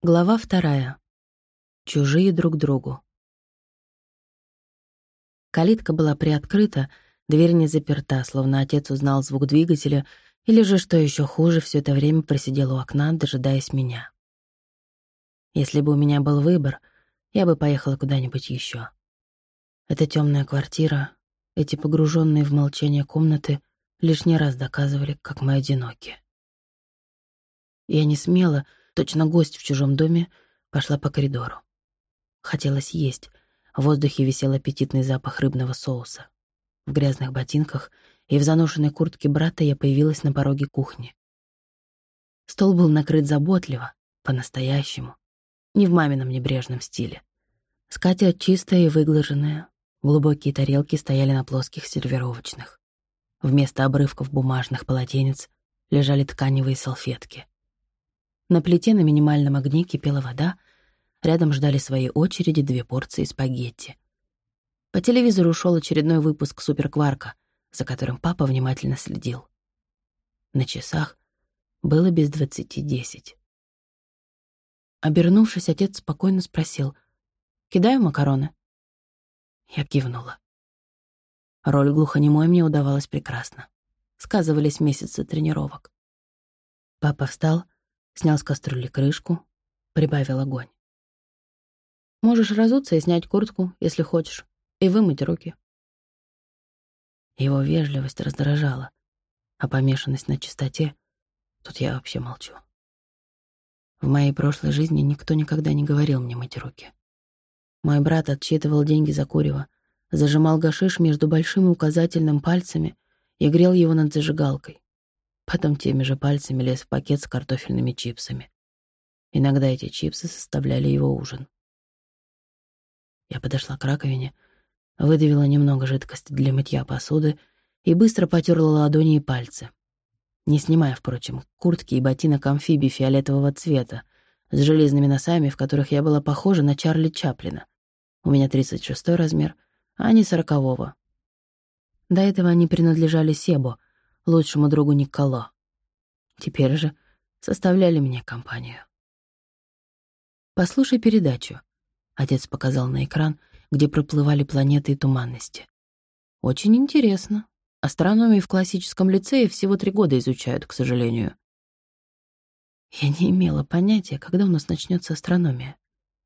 Глава вторая. Чужие друг другу. Калитка была приоткрыта, дверь не заперта, словно отец узнал звук двигателя, или же, что еще хуже, все это время просидел у окна, дожидаясь меня. Если бы у меня был выбор, я бы поехала куда-нибудь еще. Эта темная квартира, эти погруженные в молчание комнаты лишний раз доказывали, как мы одиноки. Я не смела, точно гость в чужом доме, пошла по коридору. Хотелось есть. В воздухе висел аппетитный запах рыбного соуса. В грязных ботинках и в заношенной куртке брата я появилась на пороге кухни. Стол был накрыт заботливо, по-настоящему, не в мамином небрежном стиле. Скатерть чистая и выглаженная, глубокие тарелки стояли на плоских сервировочных. Вместо обрывков бумажных полотенец лежали тканевые салфетки. На плите на минимальном огне кипела вода, рядом ждали своей очереди две порции спагетти. По телевизору ушел очередной выпуск «Суперкварка», за которым папа внимательно следил. На часах было без двадцати десять. Обернувшись, отец спокойно спросил, «Кидаю макароны?» Я кивнула. Роль глухонемой мне удавалась прекрасно. Сказывались месяцы тренировок. Папа встал, снял с кастрюли крышку, прибавил огонь. Можешь разуться и снять куртку, если хочешь, и вымыть руки. Его вежливость раздражала, а помешанность на чистоте — тут я вообще молчу. В моей прошлой жизни никто никогда не говорил мне мыть руки. Мой брат отчитывал деньги за курево, зажимал гашиш между большим и указательным пальцами и грел его над зажигалкой. Потом теми же пальцами лез в пакет с картофельными чипсами. Иногда эти чипсы составляли его ужин. Я подошла к раковине, выдавила немного жидкости для мытья посуды и быстро потерла ладони и пальцы. Не снимая, впрочем, куртки и ботинок амфибий фиолетового цвета, с железными носами, в которых я была похожа на Чарли Чаплина. У меня 36 размер, а не сорокового. До этого они принадлежали Себо — лучшему другу Николо. Теперь же составляли мне компанию. «Послушай передачу», — отец показал на экран, где проплывали планеты и туманности. «Очень интересно. Астрономию в классическом лицее всего три года изучают, к сожалению». Я не имела понятия, когда у нас начнется астрономия.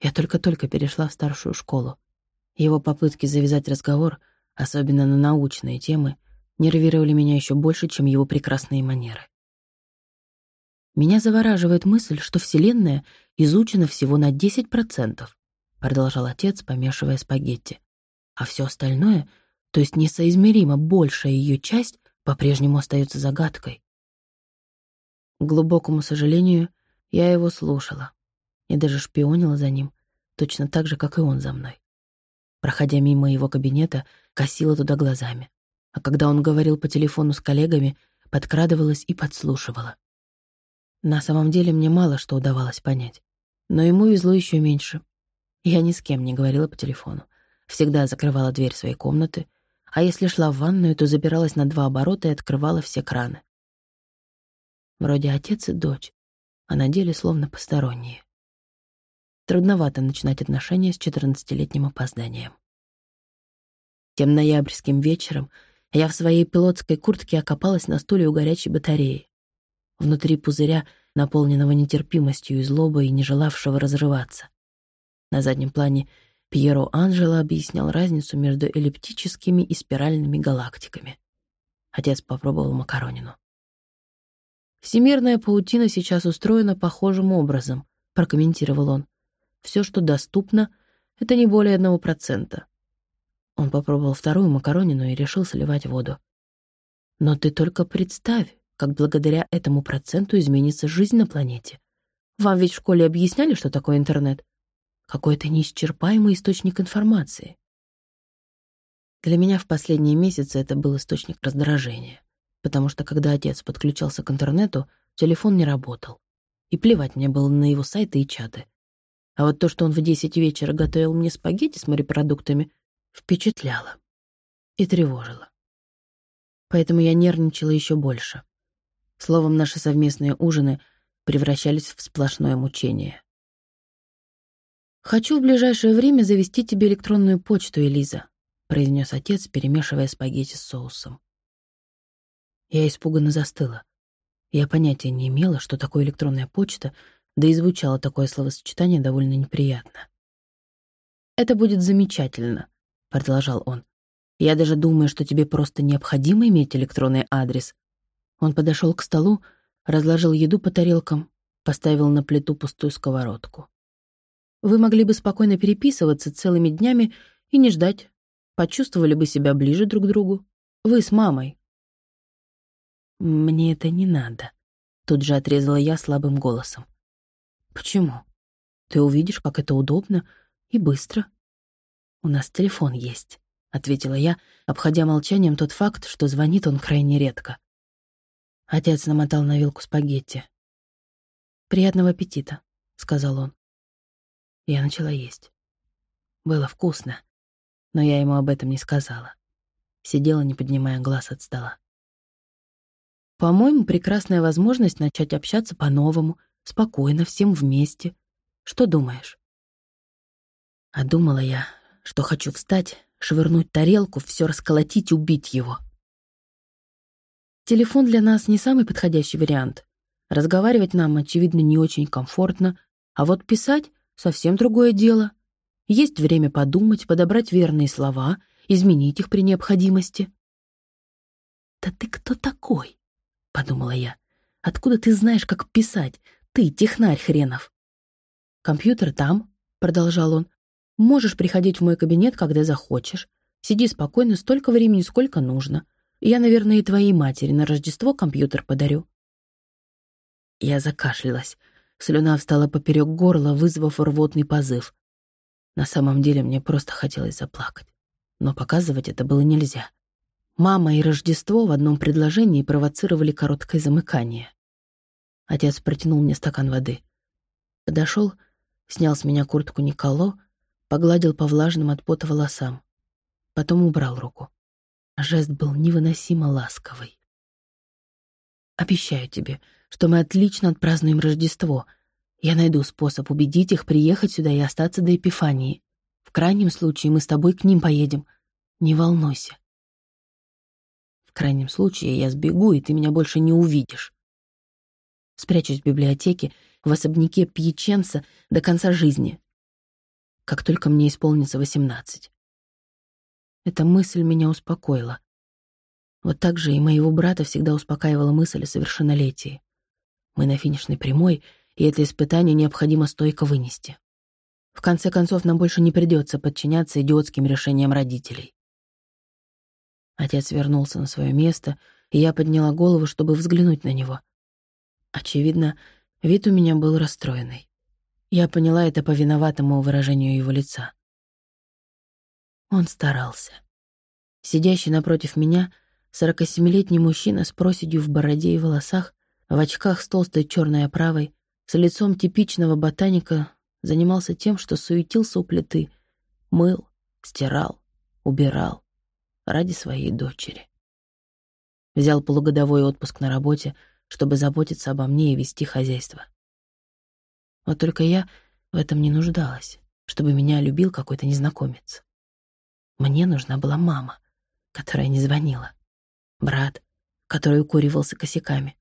Я только-только перешла в старшую школу. Его попытки завязать разговор, особенно на научные темы, нервировали меня еще больше, чем его прекрасные манеры. «Меня завораживает мысль, что Вселенная изучена всего на 10%, продолжал отец, помешивая спагетти. «А все остальное, то есть несоизмеримо большая ее часть, по-прежнему остается загадкой». К глубокому сожалению, я его слушала и даже шпионила за ним, точно так же, как и он за мной. Проходя мимо его кабинета, косила туда глазами а когда он говорил по телефону с коллегами, подкрадывалась и подслушивала. На самом деле мне мало что удавалось понять, но ему везло еще меньше. Я ни с кем не говорила по телефону. Всегда закрывала дверь своей комнаты, а если шла в ванную, то запиралась на два оборота и открывала все краны. Вроде отец и дочь, а на деле словно посторонние. Трудновато начинать отношения с четырнадцатилетним опозданием. Тем ноябрьским вечером я в своей пилотской куртке окопалась на стуле у горячей батареи. Внутри пузыря, наполненного нетерпимостью и злобой, не желавшего разрываться. На заднем плане Пьеро Анджело объяснял разницу между эллиптическими и спиральными галактиками. Отец попробовал макаронину. «Всемирная паутина сейчас устроена похожим образом», — прокомментировал он. «Все, что доступно, — это не более одного процента. Он попробовал вторую макаронину и решил сливать воду. Но ты только представь, как благодаря этому проценту изменится жизнь на планете. Вам ведь в школе объясняли, что такое интернет? Какой-то неисчерпаемый источник информации. Для меня в последние месяцы это был источник раздражения, потому что когда отец подключался к интернету, телефон не работал. И плевать мне было на его сайты и чаты. А вот то, что он в десять вечера готовил мне спагетти с морепродуктами, впечатляло и тревожило. Поэтому я нервничала еще больше. Словом, наши совместные ужины превращались в сплошное мучение. «Хочу в ближайшее время завести тебе электронную почту, Элиза», — произнес отец, перемешивая спагетти с соусом. Я испуганно застыла. Я понятия не имела, что такое электронная почта, да и звучало такое словосочетание довольно неприятно. «Это будет замечательно», — продолжал он. «Я даже думаю, что тебе просто необходимо иметь электронный адрес». Он подошел к столу, разложил еду по тарелкам, поставил на плиту пустую сковородку. Вы могли бы спокойно переписываться целыми днями и не ждать. Почувствовали бы себя ближе друг к другу. Вы с мамой. Мне это не надо. Тут же отрезала я слабым голосом. Почему? Ты увидишь, как это удобно и быстро. У нас телефон есть, ответила я, обходя молчанием тот факт, что звонит он крайне редко. Отец намотал на вилку спагетти. «Приятного аппетита», — сказал он. Я начала есть. Было вкусно, но я ему об этом не сказала. Сидела, не поднимая глаз от стола. По-моему, прекрасная возможность начать общаться по-новому, спокойно, всем вместе. Что думаешь? А думала я, что хочу встать, швырнуть тарелку, все расколотить, убить его. Телефон для нас не самый подходящий вариант. Разговаривать нам, очевидно, не очень комфортно, а вот писать Совсем другое дело. Есть время подумать, подобрать верные слова, изменить их при необходимости. «Да ты кто такой?» — подумала я. «Откуда ты знаешь, как писать? Ты, технарь хренов!» «Компьютер там», — продолжал он. «Можешь приходить в мой кабинет, когда захочешь. Сиди спокойно столько времени, сколько нужно. Я, наверное, и твоей матери на Рождество компьютер подарю». Я закашлялась. Слюна встала поперек горла, вызвав рвотный позыв. На самом деле мне просто хотелось заплакать. Но показывать это было нельзя. Мама и Рождество в одном предложении провоцировали короткое замыкание. Отец протянул мне стакан воды. Подошел, снял с меня куртку Николо, погладил по влажным от пота волосам. Потом убрал руку. Жест был невыносимо ласковый. «Обещаю тебе, что мы отлично отпразднуем Рождество. Я найду способ убедить их приехать сюда и остаться до Эпифании. В крайнем случае мы с тобой к ним поедем. Не волнуйся. В крайнем случае я сбегу, и ты меня больше не увидишь. Спрячусь в библиотеке, в особняке Пьяченца до конца жизни, как только мне исполнится восемнадцать. Эта мысль меня успокоила. Вот так же и моего брата всегда успокаивала мысль о совершеннолетии. Мы на финишной прямой, и это испытание необходимо стойко вынести. В конце концов, нам больше не придется подчиняться идиотским решениям родителей. Отец вернулся на свое место, и я подняла голову, чтобы взглянуть на него. Очевидно, вид у меня был расстроенный. Я поняла это по виноватому выражению его лица. Он старался. Сидящий напротив меня, сорокасемилетний мужчина с проседью в бороде и волосах, в очках с толстой черной оправой, с лицом типичного ботаника, занимался тем, что суетился у плиты, мыл, стирал, убирал ради своей дочери. Взял полугодовой отпуск на работе, чтобы заботиться обо мне и вести хозяйство. Вот только я в этом не нуждалась, чтобы меня любил какой-то незнакомец. Мне нужна была мама, которая не звонила, брат, который укуривался косяками,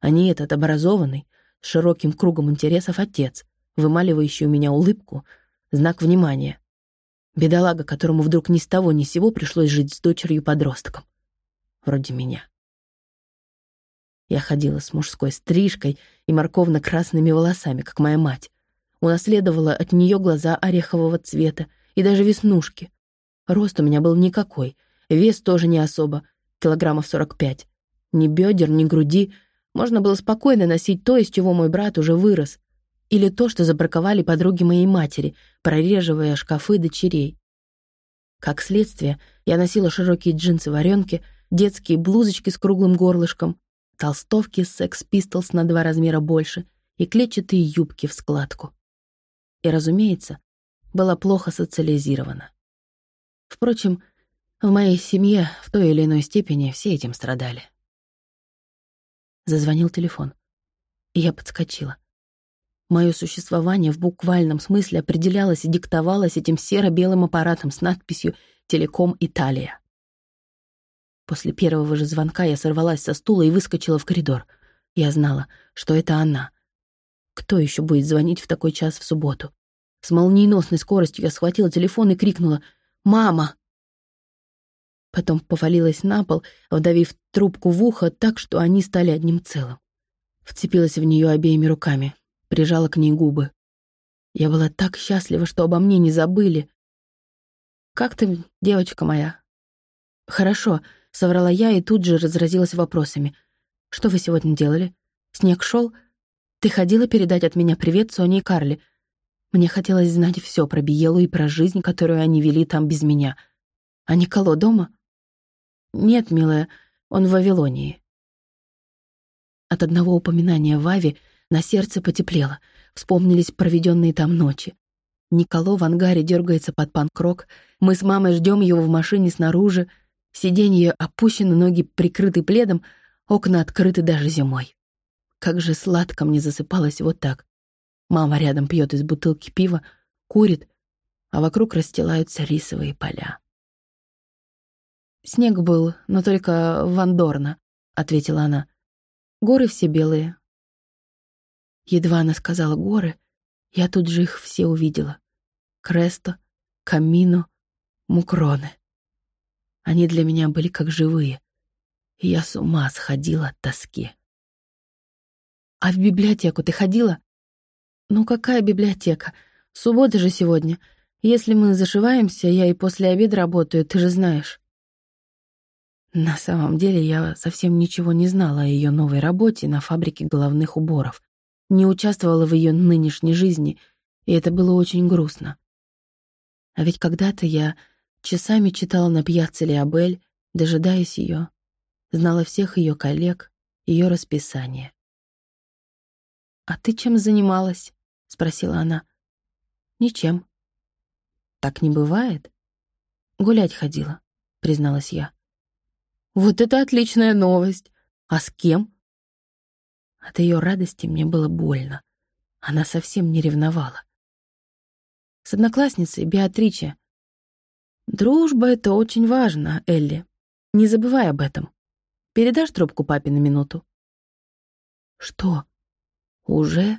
а не этот образованный, с широким кругом интересов отец, вымаливающий у меня улыбку, знак внимания. Бедолага, которому вдруг ни с того ни с сего пришлось жить с дочерью-подростком. Вроде меня. Я ходила с мужской стрижкой и морковно-красными волосами, как моя мать. Унаследовала от нее глаза орехового цвета и даже веснушки. Рост у меня был никакой, вес тоже не особо, килограммов сорок пять. Ни бедер, ни груди, можно было спокойно носить то, из чего мой брат уже вырос, или то, что забраковали подруги моей матери, прореживая шкафы дочерей. Как следствие, я носила широкие джинсы-варенки, детские блузочки с круглым горлышком, толстовки Sex Pistols на два размера больше и клетчатые юбки в складку. И, разумеется, была плохо социализирована. Впрочем, в моей семье в той или иной степени все этим страдали. Зазвонил телефон. И я подскочила. Мое существование в буквальном смысле определялось и диктовалось этим серо-белым аппаратом с надписью «Телеком Италия». После первого же звонка я сорвалась со стула и выскочила в коридор. Я знала, что это она. Кто еще будет звонить в такой час в субботу? С молниеносной скоростью я схватила телефон и крикнула «Мама!». Потом повалилась на пол, вдавив трубку в ухо так, что они стали одним целым. Вцепилась в нее обеими руками, прижала к ней губы. Я была так счастлива, что обо мне не забыли. «Как ты, девочка моя?» «Хорошо», — соврала я и тут же разразилась вопросами. «Что вы сегодня делали? Снег шел? Ты ходила передать от меня привет Соне и Карли?» Мне хотелось знать все про Биелу и про жизнь, которую они вели там без меня. А Николо дома? Нет, милая, он в Вавилонии. От одного упоминания Вави на сердце потеплело. Вспомнились проведенные там ночи. Николо в ангаре дергается под панкрок. Мы с мамой ждем его в машине снаружи. Сиденье опущено, ноги прикрыты пледом, окна открыты даже зимой. Как же сладко мне засыпалось вот так. Мама рядом пьет из бутылки пива, курит, а вокруг расстилаются рисовые поля. «Снег был, но только в Андорно», — ответила она. «Горы все белые». Едва она сказала «горы», я тут же их все увидела. Кресто, Камино, Мукроны. Они для меня были как живые, и я с ума сходила от тоски. «А в библиотеку ты ходила?» «Ну какая библиотека? Суббота же сегодня. Если мы зашиваемся, я и после обеда работаю, ты же знаешь». На самом деле я совсем ничего не знала о ее новой работе на фабрике головных уборов. Не участвовала в ее нынешней жизни, и это было очень грустно. А ведь когда-то я часами читала на пьяце Леобель, дожидаясь ее, знала всех ее коллег, ее расписание. «А ты чем занималась?» — спросила она. «Ничем». «Так не бывает?» «Гулять ходила», — призналась я. «Вот это отличная новость! А с кем?» От ее радости мне было больно. Она совсем не ревновала. С одноклассницей Беатриче. «Дружба — это очень важно, Элли. Не забывай об этом. Передашь трубку папе на минуту?» «Что? Уже?»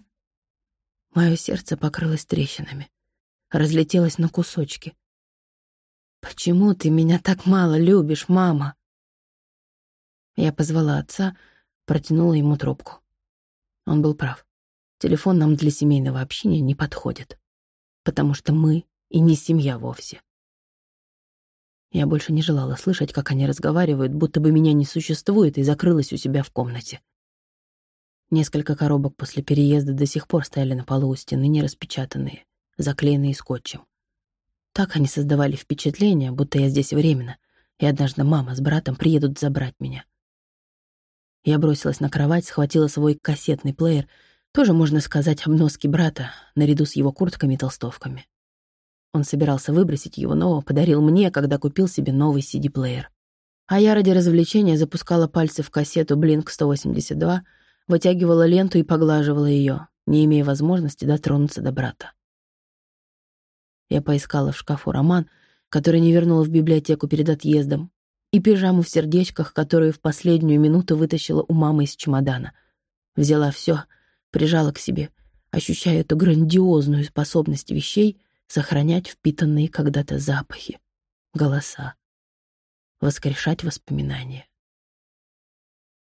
Мое сердце покрылось трещинами, разлетелось на кусочки. «Почему ты меня так мало любишь, мама?» Я позвала отца, протянула ему трубку. Он был прав. Телефон нам для семейного общения не подходит, потому что мы и не семья вовсе. Я больше не желала слышать, как они разговаривают, будто бы меня не существует, и закрылась у себя в комнате. Несколько коробок после переезда до сих пор стояли на полу у стены нераспечатанные, заклеенные скотчем. Так они создавали впечатление, будто я здесь временно, и однажды мама с братом приедут забрать меня. Я бросилась на кровать, схватила свой кассетный плеер, тоже, можно сказать, обноски брата, наряду с его куртками и толстовками. Он собирался выбросить его, но подарил мне, когда купил себе новый CD-плеер. А я ради развлечения запускала пальцы в кассету Blink-182, вытягивала ленту и поглаживала ее, не имея возможности дотронуться до брата. Я поискала в шкафу роман, который не вернула в библиотеку перед отъездом, и пижаму в сердечках, которую в последнюю минуту вытащила у мамы из чемодана. Взяла все, прижала к себе, ощущая эту грандиозную способность вещей сохранять впитанные когда-то запахи, голоса, воскрешать воспоминания.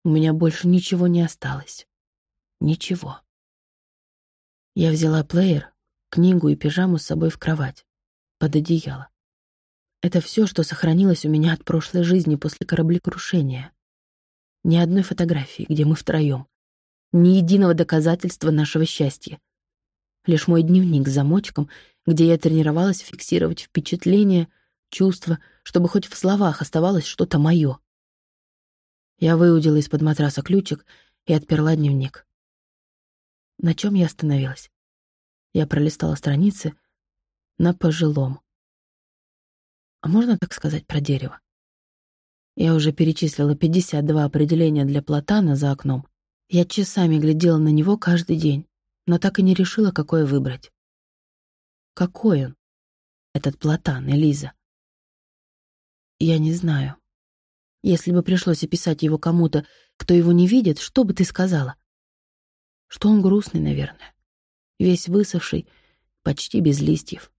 У меня больше ничего не осталось. Ничего. Я взяла плеер, книгу и пижаму с собой в кровать, под одеяло. Это все, что сохранилось у меня от прошлой жизни после кораблекрушения. Ни одной фотографии, где мы втроем. Ни единого доказательства нашего счастья. Лишь мой дневник с замочком, где я тренировалась фиксировать впечатления, чувства, чтобы хоть в словах оставалось что-то мое. Я выудила из-под матраса ключик и отперла дневник. На чем я остановилась? Я пролистала страницы на пожилом. А можно так сказать про дерево? Я уже перечислила 52 определения для платана за окном. Я часами глядела на него каждый день. но так и не решила, какое выбрать. Какой он, этот Платан, Элиза? Я не знаю. Если бы пришлось описать его кому-то, кто его не видит, что бы ты сказала? Что он грустный, наверное. Весь высохший, почти без листьев.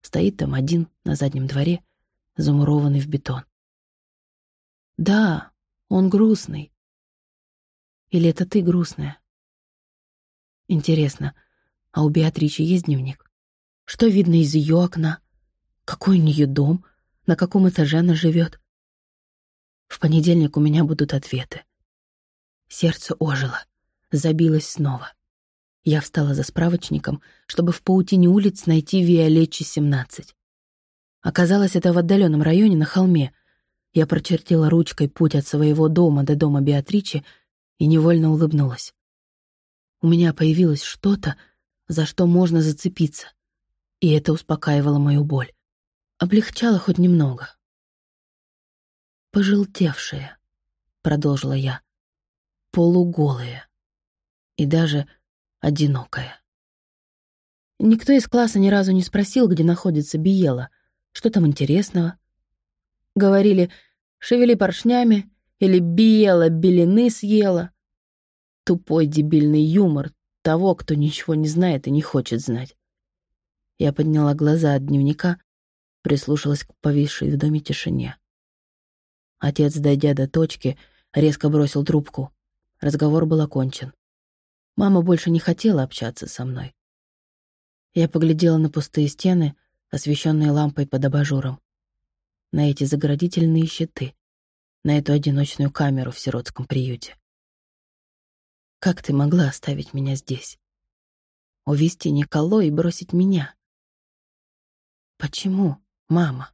Стоит там один на заднем дворе, замурованный в бетон. Да, он грустный. Или это ты грустная? Интересно, а у Беатричи есть дневник? Что видно из ее окна? Какой у нее дом? На каком этаже она живет? В понедельник у меня будут ответы. Сердце ожило, забилось снова. Я встала за справочником, чтобы в паутине улиц найти Виолетчи 17. Оказалось, это в отдаленном районе на холме. Я прочертила ручкой путь от своего дома до дома Беатричи и невольно улыбнулась. У меня появилось что-то, за что можно зацепиться, и это успокаивало мою боль. Облегчало хоть немного. «Пожелтевшие», — продолжила я, — «полуголые и даже одинокая». Никто из класса ни разу не спросил, где находится Биела, что там интересного. Говорили «шевели поршнями» или «Биела белины съела». Тупой дебильный юмор того, кто ничего не знает и не хочет знать. Я подняла глаза от дневника, прислушалась к повисшей в доме тишине. Отец, дойдя до точки, резко бросил трубку. Разговор был окончен. Мама больше не хотела общаться со мной. Я поглядела на пустые стены, освещенные лампой под абажуром, на эти заградительные щиты, на эту одиночную камеру в сиротском приюте. Как ты могла оставить меня здесь? Увести Николо и бросить меня? Почему, мама?